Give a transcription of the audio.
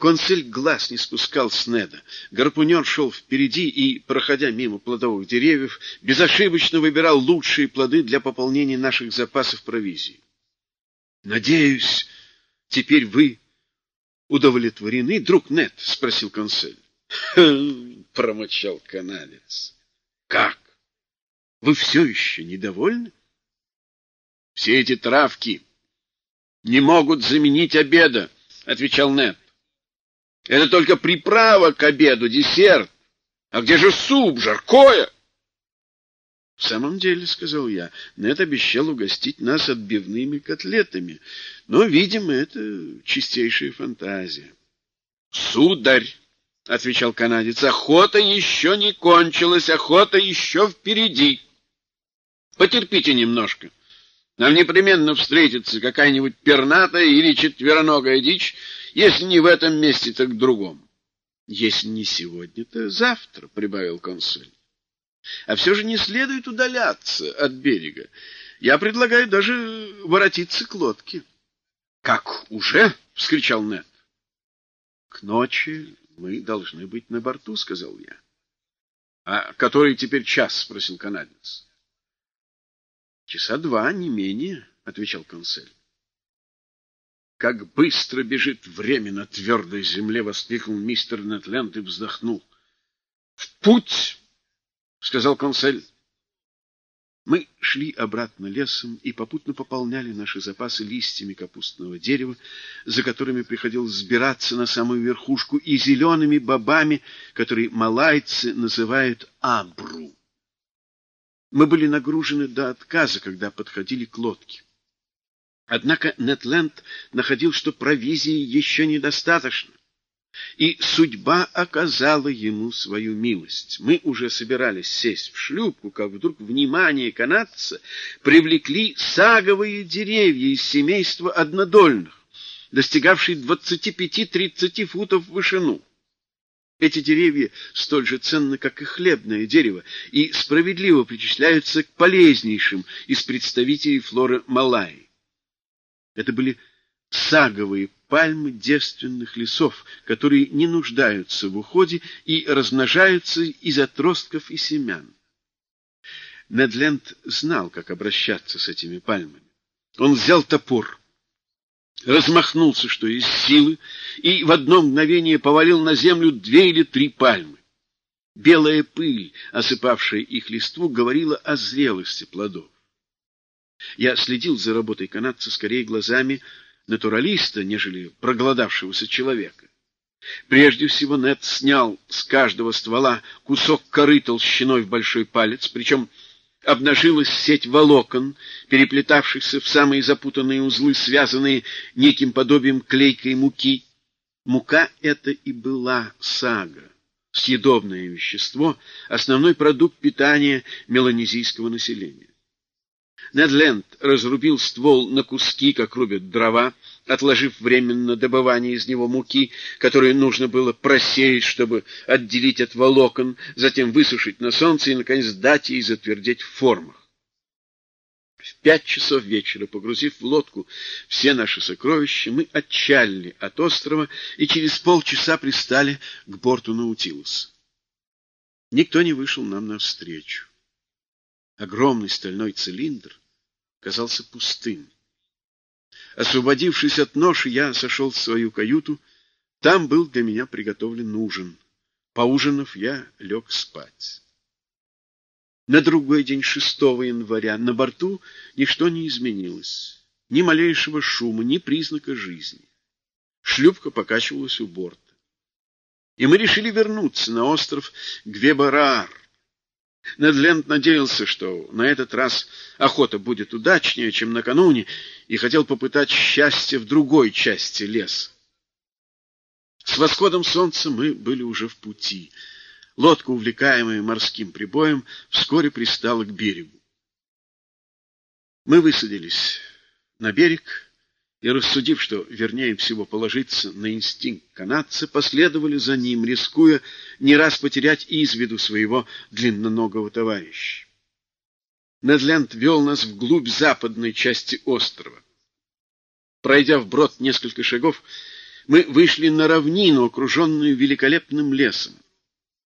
Консель глаз не спускал с Неда. Гарпунер шел впереди и, проходя мимо плодовых деревьев, безошибочно выбирал лучшие плоды для пополнения наших запасов провизии. — Надеюсь, теперь вы удовлетворены, друг Нед? — спросил консель. — промычал канадец. — Как? Вы все еще недовольны? — Все эти травки не могут заменить обеда, — отвечал Нед. — Это только приправа к обеду, десерт. А где же суп, жаркое? — В самом деле, — сказал я, — Нед обещал угостить нас отбивными котлетами, но, видимо, это чистейшая фантазия. — Сударь! — отвечал канадец. — Охота еще не кончилась, охота еще впереди. Потерпите немножко. Нам непременно встретится какая-нибудь пернатая или четвероногая дичь, если не в этом месте, так в другом. — Если не сегодня, то завтра, — прибавил консуль. А все же не следует удаляться от берега. Я предлагаю даже воротиться к лодке. — Как, уже? — вскричал Нед. — К ночи мы должны быть на борту, — сказал я. — А который теперь час? — спросил канадец. — Часа два, не менее, — отвечал консель. — Как быстро бежит время на твердой земле! — воскликнул мистер Нетленд и вздохнул. — В путь! — сказал консель. Мы шли обратно лесом и попутно пополняли наши запасы листьями капустного дерева, за которыми приходилось сбираться на самую верхушку, и зелеными бобами, которые малайцы называют абру. Мы были нагружены до отказа, когда подходили к лодке. Однако Нетленд находил, что провизии еще недостаточно. И судьба оказала ему свою милость. Мы уже собирались сесть в шлюпку, как вдруг внимание канадца привлекли саговые деревья из семейства однодольных, достигавшие 25-30 футов в вышину. Эти деревья столь же ценны, как и хлебное дерево, и справедливо причисляются к полезнейшим из представителей флоры Малайи. Это были саговые пальмы девственных лесов, которые не нуждаются в уходе и размножаются из отростков и семян. Недленд знал, как обращаться с этими пальмами. Он взял топор, размахнулся, что из силы, и в одно мгновение повалил на землю две или три пальмы. Белая пыль, осыпавшая их листву, говорила о зрелости плодов. Я следил за работой канадца скорее глазами натуралиста, нежели проголодавшегося человека. Прежде всего Нед снял с каждого ствола кусок коры толщиной в большой палец, причем обнажилась сеть волокон, переплетавшихся в самые запутанные узлы, связанные неким подобием клейкой муки. Мука это и была сага, съедобное вещество, основной продукт питания меланезийского населения. Недленд разрубил ствол на куски, как рубят дрова, отложив временно добывание из него муки, которую нужно было просеять, чтобы отделить от волокон, затем высушить на солнце и, наконец, дать ей затвердеть в формах. В пять часов вечера, погрузив в лодку все наши сокровища, мы отчалили от острова и через полчаса пристали к борту Наутилуса. Никто не вышел нам навстречу. Огромный стальной цилиндр казался пустым. Освободившись от ноши, я сошел в свою каюту. Там был для меня приготовлен ужин. Поужинав, я лег спать. На другой день, 6 января, на борту ничто не изменилось. Ни малейшего шума, ни признака жизни. Шлюпка покачивалась у борта. И мы решили вернуться на остров Гвебараар, Недленд надеялся, что на этот раз охота будет удачнее, чем накануне, и хотел попытать счастье в другой части леса. С восходом солнца мы были уже в пути. Лодка, увлекаемая морским прибоем, вскоре пристала к берегу. Мы высадились на берег и, рассудив, что вернее всего положиться на инстинкт канадца, последовали за ним, рискуя не раз потерять из виду своего длинноногого товарища. Недленд вел нас вглубь западной части острова. Пройдя вброд несколько шагов, Мы вышли на равнину, окруженную великолепным лесом.